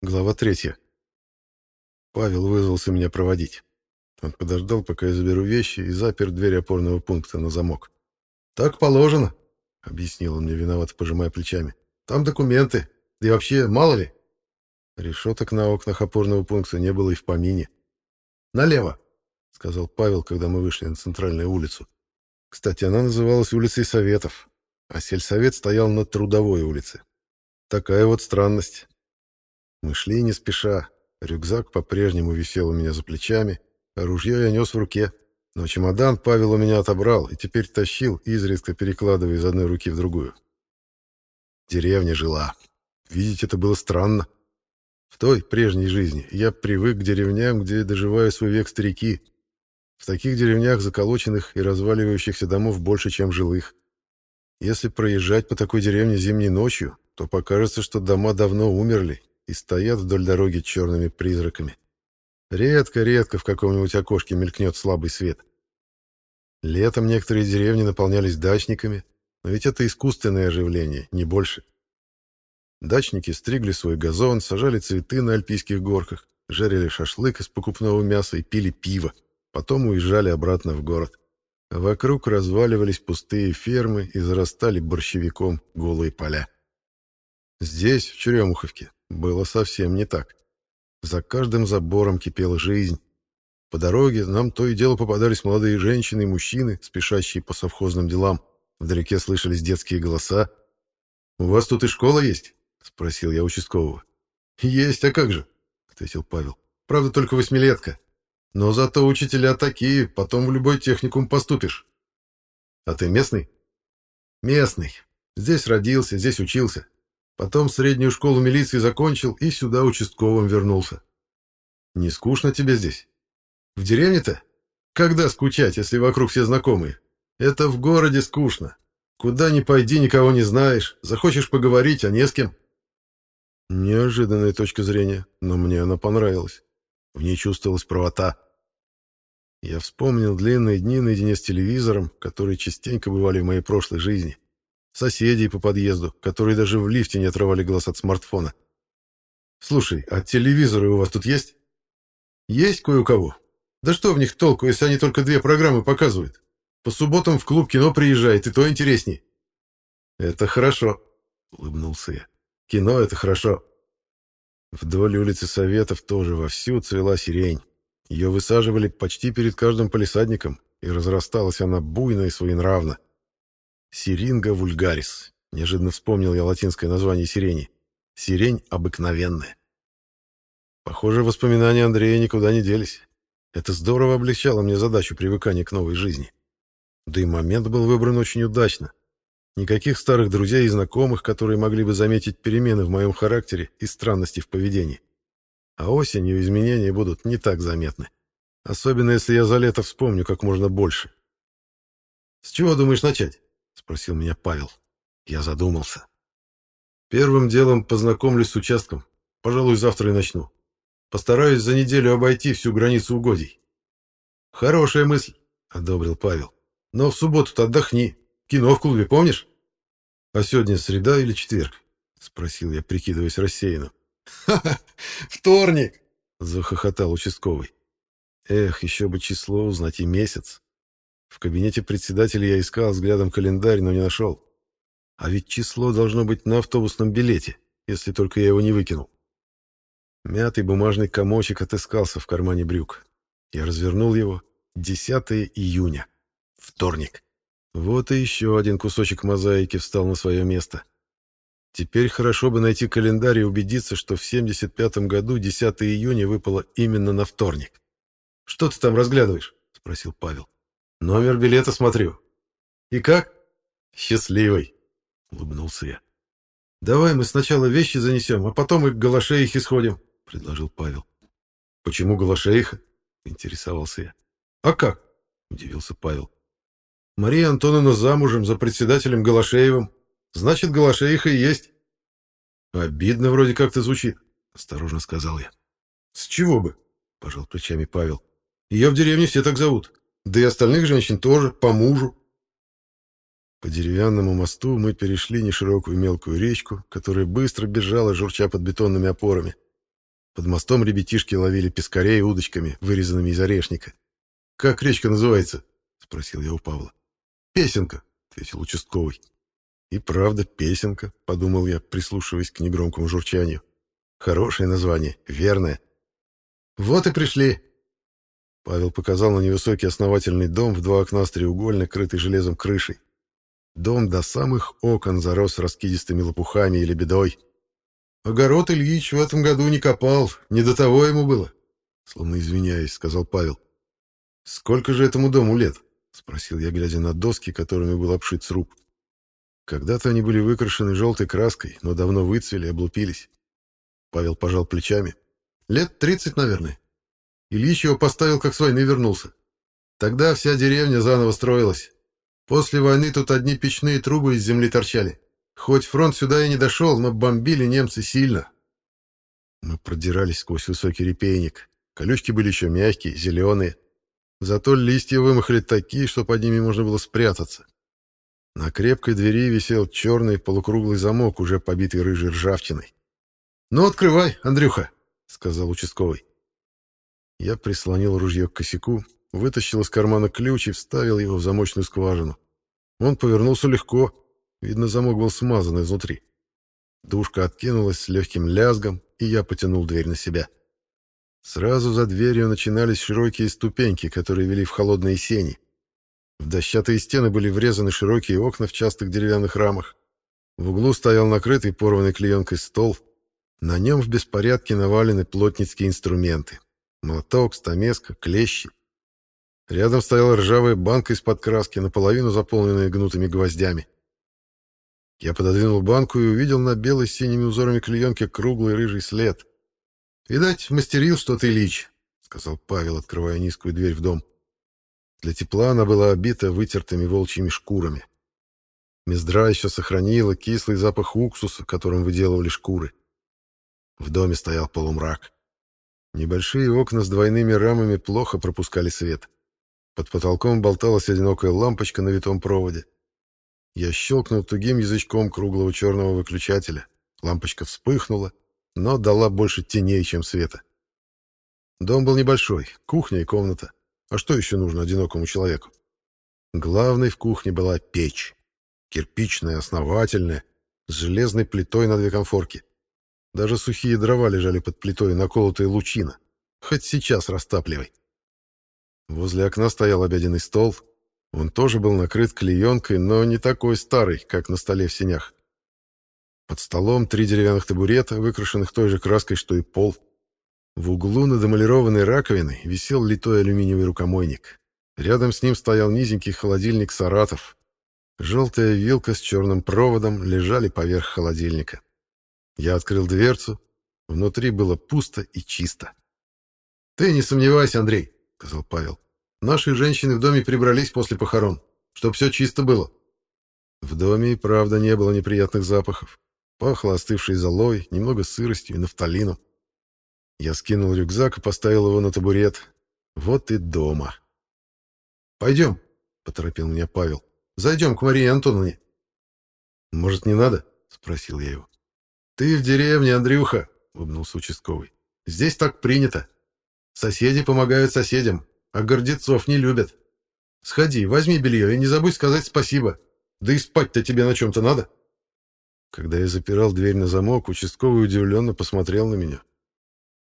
Глава третья. Павел вызвался меня проводить. Он подождал, пока я заберу вещи, и запер дверь опорного пункта на замок. «Так положено», — объяснил он мне виноват, пожимая плечами. «Там документы. Да и вообще, мало ли». Решеток на окнах опорного пункта не было и в помине. «Налево», — сказал Павел, когда мы вышли на центральную улицу. Кстати, она называлась улицей Советов, а сельсовет стоял на Трудовой улице. Такая вот странность. Мы шли не спеша. Рюкзак по-прежнему висел у меня за плечами. Ружье я нес в руке. Но чемодан Павел у меня отобрал и теперь тащил, изредка перекладывая из одной руки в другую. Деревня жила. Видеть это было странно. В той прежней жизни я привык к деревням, где доживаю свой век старики. В таких деревнях заколоченных и разваливающихся домов больше, чем жилых. Если проезжать по такой деревне зимней ночью, то покажется, что дома давно умерли и стоят вдоль дороги черными призраками. Редко-редко в каком-нибудь окошке мелькнет слабый свет. Летом некоторые деревни наполнялись дачниками, но ведь это искусственное оживление, не больше. Дачники стригли свой газон, сажали цветы на альпийских горках, жарили шашлык из покупного мяса и пили пиво. Потом уезжали обратно в город. А вокруг разваливались пустые фермы и зарастали борщевиком голые поля. Здесь, в Черемуховке, было совсем не так. За каждым забором кипела жизнь. По дороге нам то и дело попадались молодые женщины и мужчины, спешащие по совхозным делам. Вдалеке слышались детские голоса. «У вас тут и школа есть?» — спросил я участкового. «Есть, а как же?» — ответил Павел. «Правда, только восьмилетка. Но зато учителя такие, потом в любой техникум поступишь». «А ты местный?» «Местный. Здесь родился, здесь учился. Потом среднюю школу милиции закончил и сюда участковым вернулся. Не скучно тебе здесь? В деревне-то? Когда скучать, если вокруг все знакомые? Это в городе скучно. Куда ни пойди, никого не знаешь. Захочешь поговорить, а не с кем. Неожиданная точка зрения, но мне она понравилась. В ней чувствовалась правота. Я вспомнил длинные дни наедине с телевизором, которые частенько бывали в моей прошлой жизни соседей по подъезду, которые даже в лифте не отрывали глаз от смартфона. «Слушай, а телевизоры у вас тут есть?» «Есть кое у кого. Да что в них толку, если они только две программы показывают? По субботам в клуб кино приезжает, и то интересней». «Это хорошо», — улыбнулся я. «Кино — это хорошо». Вдоль улицы Советов тоже вовсю цвела сирень. Ее высаживали почти перед каждым полисадником, и разрасталась она буйно и своенравно. Сиринга вульгарис. Неожиданно вспомнил я латинское название сирени. Сирень обыкновенная. Похоже, воспоминания Андрея никуда не делись. Это здорово облегчало мне задачу привыкания к новой жизни. Да и момент был выбран очень удачно. Никаких старых друзей и знакомых, которые могли бы заметить перемены в моем характере и странности в поведении. А осенью изменения будут не так заметны. Особенно, если я за лето вспомню как можно больше. «С чего думаешь начать?» спросил меня Павел. Я задумался. Первым делом познакомлюсь с участком. Пожалуй, завтра и начну. Постараюсь за неделю обойти всю границу угодий. Хорошая мысль, одобрил Павел. Но в субботу-то отдохни. Кино в клубе, помнишь? А сегодня среда или четверг? Спросил я, прикидываясь рассеянным. «Ха-ха! Вторник!» — захохотал участковый. «Эх, еще бы число узнать и месяц!» В кабинете председателя я искал взглядом календарь, но не нашел. А ведь число должно быть на автобусном билете, если только я его не выкинул. Мятый бумажный комочек отыскался в кармане брюк. Я развернул его. 10 июня. Вторник. Вот и еще один кусочек мозаики встал на свое место. Теперь хорошо бы найти календарь и убедиться, что в 75 году 10 июня выпало именно на вторник. «Что ты там разглядываешь?» — спросил Павел. Номер билета смотрю. И как? Счастливый, улыбнулся я. Давай мы сначала вещи занесем, а потом и к Галашеих исходим, предложил Павел. Почему Галашеиха? Интересовался я. А как? Удивился Павел. Мария Антоновна замужем за председателем Галашеевым. Значит, Галашеиха и есть. Обидно вроде как-то звучит, осторожно сказал я. С чего бы? Пожал плечами Павел. Ее в деревне все так зовут да и остальных женщин тоже, по мужу. По деревянному мосту мы перешли неширокую мелкую речку, которая быстро бежала, журча под бетонными опорами. Под мостом ребятишки ловили пескарей удочками, вырезанными из орешника. «Как речка называется?» — спросил я у Павла. «Песенка», — ответил участковый. «И правда, песенка», — подумал я, прислушиваясь к негромкому журчанию. «Хорошее название, верное». «Вот и пришли», Павел показал на невысокий основательный дом в два окна с треугольно крытой железом крышей. Дом до самых окон зарос раскидистыми лопухами и лебедой. «Огород Ильич в этом году не копал, не до того ему было», — словно извиняясь, сказал Павел. «Сколько же этому дому лет?» — спросил я, глядя на доски, которыми был обшит сруб. Когда-то они были выкрашены желтой краской, но давно выцвели и облупились. Павел пожал плечами. «Лет тридцать, наверное». Ильич его поставил как с войны вернулся. Тогда вся деревня заново строилась. После войны тут одни печные трубы из земли торчали. Хоть фронт сюда и не дошел, но бомбили немцы сильно. Мы продирались сквозь высокий репейник. Колючки были еще мягкие, зеленые. Зато листья вымахали такие, что под ними можно было спрятаться. На крепкой двери висел черный полукруглый замок, уже побитый рыжей ржавчиной. — Ну, открывай, Андрюха, — сказал участковый. Я прислонил ружье к косяку, вытащил из кармана ключ и вставил его в замочную скважину. Он повернулся легко, видно, замок был смазан изнутри. Душка откинулась с легким лязгом, и я потянул дверь на себя. Сразу за дверью начинались широкие ступеньки, которые вели в холодные сени. В дощатые стены были врезаны широкие окна в частых деревянных рамах. В углу стоял накрытый порванный клеенкой стол. На нем в беспорядке навалены плотницкие инструменты, Молоток, стамеска, клещи. Рядом стояла ржавая банка из-под краски, наполовину заполненная гнутыми гвоздями. Я пододвинул банку и увидел на белой с синими узорами клеенки круглый рыжий след. «Видать, мастерил что-то Ильич», — сказал Павел, открывая низкую дверь в дом. Для тепла она была обита вытертыми волчьими шкурами. Мездра еще сохранила кислый запах уксуса, которым выделывали шкуры. В доме стоял полумрак. Небольшие окна с двойными рамами плохо пропускали свет. Под потолком болталась одинокая лампочка на витом проводе. Я щелкнул тугим язычком круглого черного выключателя. Лампочка вспыхнула, но дала больше теней, чем света. Дом был небольшой, кухня и комната. А что еще нужно одинокому человеку? Главной в кухне была печь. Кирпичная, основательная, с железной плитой на две конфорки. Даже сухие дрова лежали под плитой, наколотые лучина. Хоть сейчас растапливай. Возле окна стоял обеденный стол. Он тоже был накрыт клеенкой, но не такой старый, как на столе в сенях. Под столом три деревянных табурета, выкрашенных той же краской, что и пол. В углу над эмалированной раковиной висел литой алюминиевый рукомойник. Рядом с ним стоял низенький холодильник «Саратов». Желтая вилка с черным проводом лежали поверх холодильника. Я открыл дверцу. Внутри было пусто и чисто. «Ты не сомневайся, Андрей», — сказал Павел. «Наши женщины в доме прибрались после похорон, чтобы все чисто было». В доме и правда не было неприятных запахов. Пахло остывшей золой, немного сыростью и нафталином. Я скинул рюкзак и поставил его на табурет. Вот и дома. «Пойдем», — поторопил меня Павел. «Зайдем к Марии Антоновне». «Может, не надо?» — спросил я его. «Ты в деревне, Андрюха!» — улыбнулся участковый. «Здесь так принято. Соседи помогают соседям, а гордецов не любят. Сходи, возьми белье и не забудь сказать спасибо. Да и спать-то тебе на чем-то надо». Когда я запирал дверь на замок, участковый удивленно посмотрел на меня.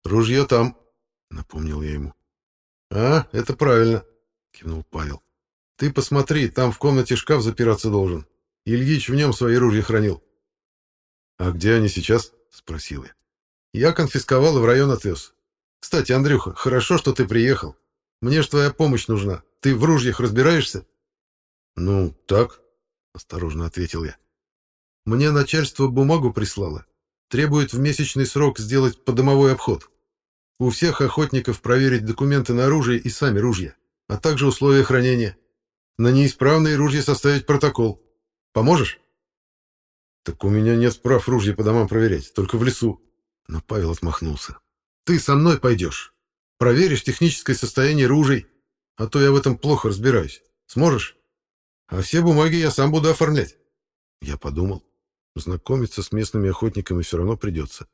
«Ружье там», — напомнил я ему. «А, это правильно», — кивнул Павел. «Ты посмотри, там в комнате шкаф запираться должен. Ильич в нем свои ружья хранил». «А где они сейчас?» — спросил я. «Я конфисковал и в район отвез. Кстати, Андрюха, хорошо, что ты приехал. Мне ж твоя помощь нужна. Ты в ружьях разбираешься?» «Ну, так», — осторожно ответил я. «Мне начальство бумагу прислало. Требует в месячный срок сделать подомовой обход. У всех охотников проверить документы на оружие и сами ружья, а также условия хранения. На неисправные ружья составить протокол. Поможешь?» Так у меня нет прав ружья по домам проверять, только в лесу. Но Павел отмахнулся. Ты со мной пойдешь. Проверишь техническое состояние ружей, а то я в этом плохо разбираюсь. Сможешь? А все бумаги я сам буду оформлять. Я подумал. Знакомиться с местными охотниками все равно придется.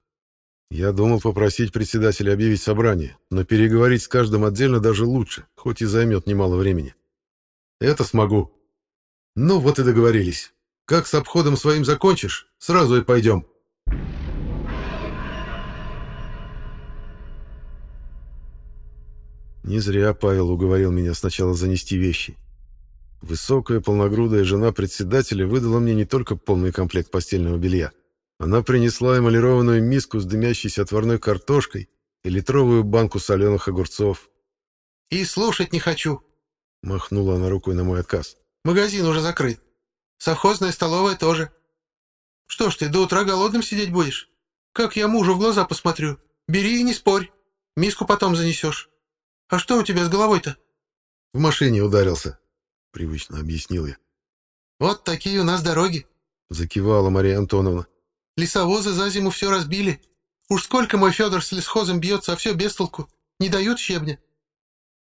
Я думал попросить председателя объявить собрание, но переговорить с каждым отдельно даже лучше, хоть и займет немало времени. Это смогу. Ну вот и договорились. Как с обходом своим закончишь, сразу и пойдем. Не зря Павел уговорил меня сначала занести вещи. Высокая полногрудая жена председателя выдала мне не только полный комплект постельного белья. Она принесла эмалированную миску с дымящейся отварной картошкой и литровую банку соленых огурцов. «И слушать не хочу», — махнула она рукой на мой отказ. «Магазин уже закрыт». Сохозная столовая тоже. Что ж ты до утра голодным сидеть будешь? Как я мужу в глаза посмотрю? Бери и не спорь. Миску потом занесешь. А что у тебя с головой-то? В машине ударился, — привычно объяснил я. Вот такие у нас дороги, — закивала Мария Антоновна. Лесовозы за зиму все разбили. Уж сколько мой Федор с лесхозом бьется, а все без толку. Не дают щебня.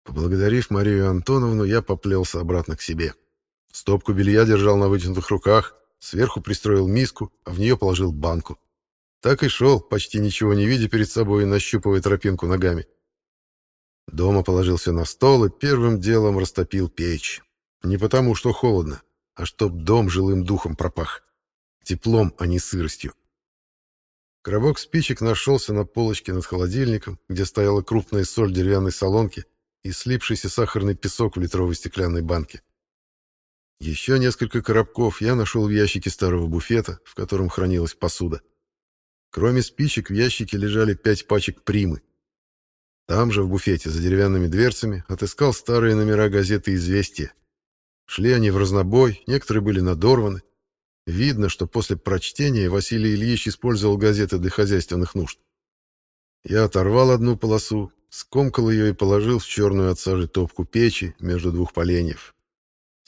Поблагодарив Марию Антоновну, я поплелся обратно к себе. Стопку белья держал на вытянутых руках, сверху пристроил миску, а в нее положил банку. Так и шел, почти ничего не видя перед собой и нащупывая тропинку ногами. Дома положился на стол и первым делом растопил печь. Не потому, что холодно, а чтоб дом жилым духом пропах. Теплом, а не сыростью. Коробок спичек нашелся на полочке над холодильником, где стояла крупная соль деревянной солонки и слипшийся сахарный песок в литровой стеклянной банке. Еще несколько коробков я нашел в ящике старого буфета, в котором хранилась посуда. Кроме спичек в ящике лежали пять пачек примы. Там же, в буфете, за деревянными дверцами, отыскал старые номера газеты «Известия». Шли они в разнобой, некоторые были надорваны. Видно, что после прочтения Василий Ильич использовал газеты для хозяйственных нужд. Я оторвал одну полосу, скомкал ее и положил в черную от сажи топку печи между двух поленьев.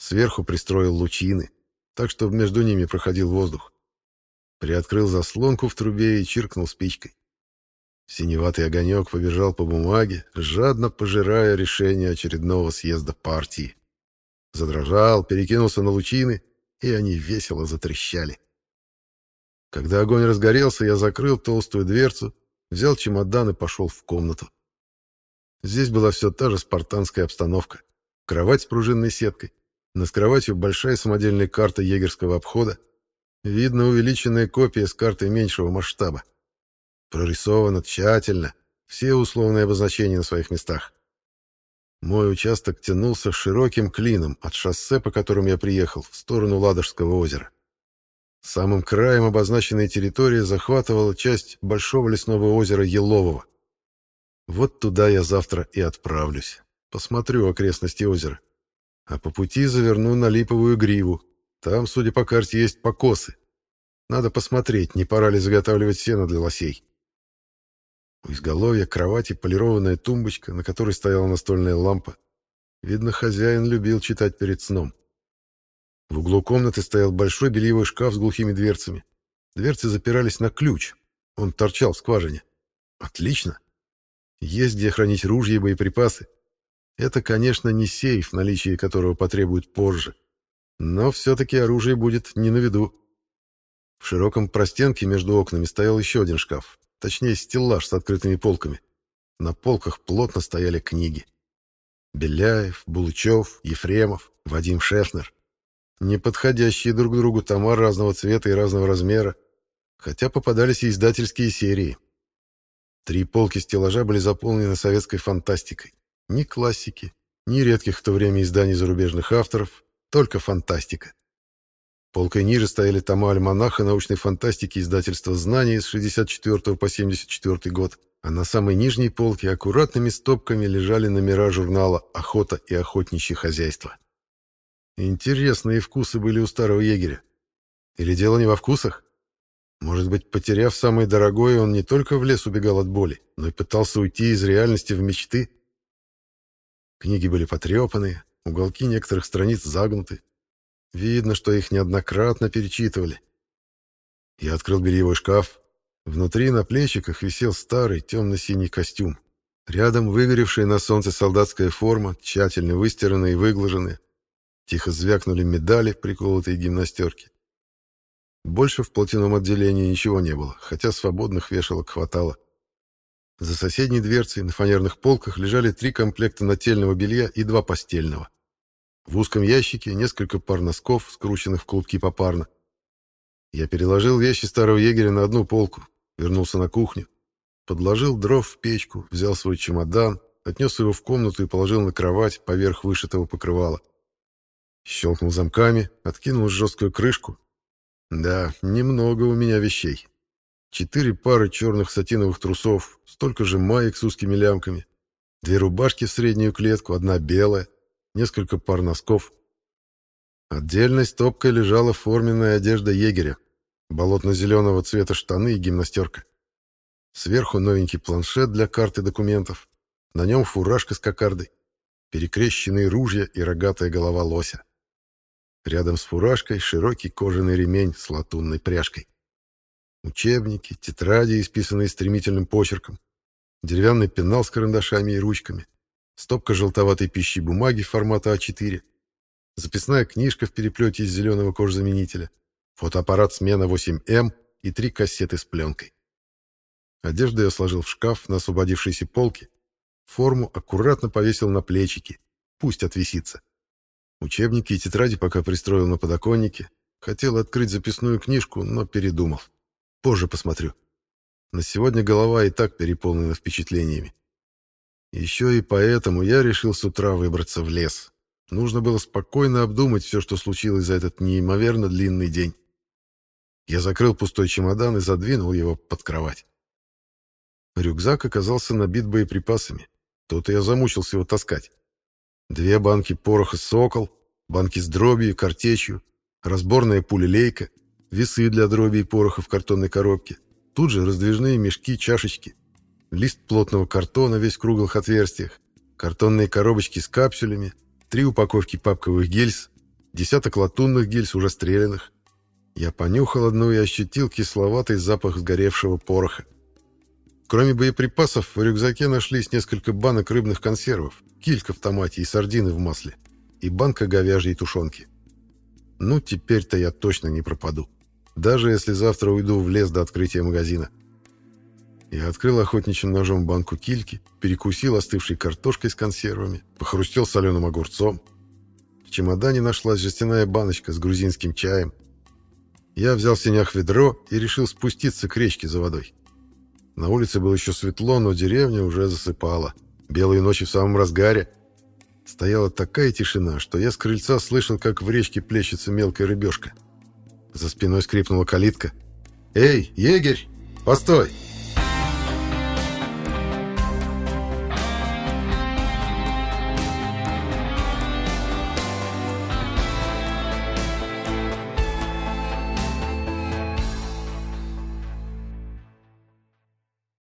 Сверху пристроил лучины, так чтобы между ними проходил воздух. Приоткрыл заслонку в трубе и чиркнул спичкой. Синеватый огонек побежал по бумаге, жадно пожирая решение очередного съезда партии. Задрожал, перекинулся на лучины, и они весело затрещали. Когда огонь разгорелся, я закрыл толстую дверцу, взял чемодан и пошел в комнату. Здесь была все та же спартанская обстановка. Кровать с пружинной сеткой, над кроватью большая самодельная карта егерского обхода. Видно увеличенная копия с картой меньшего масштаба. Прорисовано тщательно, все условные обозначения на своих местах. Мой участок тянулся широким клином от шоссе, по которому я приехал, в сторону Ладожского озера. Самым краем обозначенная территории захватывала часть большого лесного озера Елового. Вот туда я завтра и отправлюсь. Посмотрю окрестности озера а по пути заверну на липовую гриву. Там, судя по карте, есть покосы. Надо посмотреть, не пора ли заготавливать сено для лосей. У изголовья кровати полированная тумбочка, на которой стояла настольная лампа. Видно, хозяин любил читать перед сном. В углу комнаты стоял большой бельевой шкаф с глухими дверцами. Дверцы запирались на ключ. Он торчал в скважине. Отлично. Есть где хранить ружья и боеприпасы. Это, конечно, не сейф, наличие которого потребует позже. Но все-таки оружие будет не на виду. В широком простенке между окнами стоял еще один шкаф, точнее стеллаж с открытыми полками. На полках плотно стояли книги. Беляев, Булычев, Ефремов, Вадим Шефнер. Неподходящие друг другу тома разного цвета и разного размера, хотя попадались и издательские серии. Три полки стеллажа были заполнены советской фантастикой. Ни классики, ни редких в то время изданий зарубежных авторов, только фантастика. Полкой ниже стояли тома альманаха научной фантастики издательства «Знания» с 64 по 74 год, а на самой нижней полке аккуратными стопками лежали номера журнала «Охота и охотничье хозяйство». Интересные вкусы были у старого егеря. Или дело не во вкусах? Может быть, потеряв самое дорогое, он не только в лес убегал от боли, но и пытался уйти из реальности в мечты – Книги были потрепаны, уголки некоторых страниц загнуты. Видно, что их неоднократно перечитывали. Я открыл бельевой шкаф. Внутри на плечиках висел старый темно-синий костюм. Рядом выгоревшая на солнце солдатская форма, тщательно выстиранная и выглаженная. Тихо звякнули медали, приколотые гимнастерки. Больше в платяном отделении ничего не было, хотя свободных вешалок хватало. За соседней дверцей на фанерных полках лежали три комплекта нательного белья и два постельного. В узком ящике несколько пар носков, скрученных в клубки попарно. Я переложил вещи старого егеря на одну полку, вернулся на кухню, подложил дров в печку, взял свой чемодан, отнес его в комнату и положил на кровать поверх вышитого покрывала. Щелкнул замками, откинул жесткую крышку. Да, немного у меня вещей четыре пары черных сатиновых трусов, столько же маек с узкими лямками, две рубашки в среднюю клетку, одна белая, несколько пар носков. Отдельной стопкой лежала форменная одежда егеря, болотно-зеленого цвета штаны и гимнастерка. Сверху новенький планшет для карты документов, на нем фуражка с кокардой, перекрещенные ружья и рогатая голова лося. Рядом с фуражкой широкий кожаный ремень с латунной пряжкой учебники, тетради, исписанные стремительным почерком, деревянный пенал с карандашами и ручками, стопка желтоватой пищи бумаги формата А4, записная книжка в переплете из зеленого кожзаменителя, фотоаппарат смена 8М эм и три кассеты с пленкой. Одежду я сложил в шкаф на освободившейся полке, форму аккуратно повесил на плечики, пусть отвисится. Учебники и тетради пока пристроил на подоконнике, хотел открыть записную книжку, но передумал. Позже посмотрю. На сегодня голова и так переполнена впечатлениями. Еще и поэтому я решил с утра выбраться в лес. Нужно было спокойно обдумать все, что случилось за этот неимоверно длинный день. Я закрыл пустой чемодан и задвинул его под кровать. Рюкзак оказался набит боеприпасами. Тут я замучился его таскать. Две банки пороха «Сокол», банки с дробью картечью, разборная пулелейка — весы для дроби и пороха в картонной коробке, тут же раздвижные мешки, чашечки, лист плотного картона весь в круглых отверстиях, картонные коробочки с капсулями, три упаковки папковых гельс, десяток латунных гильз уже стрелянных. Я понюхал одну и ощутил кисловатый запах сгоревшего пороха. Кроме боеприпасов, в рюкзаке нашлись несколько банок рыбных консервов, килька в томате и сардины в масле, и банка говяжьей тушенки. Ну, теперь-то я точно не пропаду даже если завтра уйду в лес до открытия магазина. Я открыл охотничьим ножом банку кильки, перекусил остывшей картошкой с консервами, похрустел соленым огурцом. В чемодане нашлась жестяная баночка с грузинским чаем. Я взял в сенях ведро и решил спуститься к речке за водой. На улице было еще светло, но деревня уже засыпала. Белые ночи в самом разгаре. Стояла такая тишина, что я с крыльца слышал, как в речке плещется мелкая рыбешка. — за спиной скрипнула калитка. «Эй, егерь, постой!»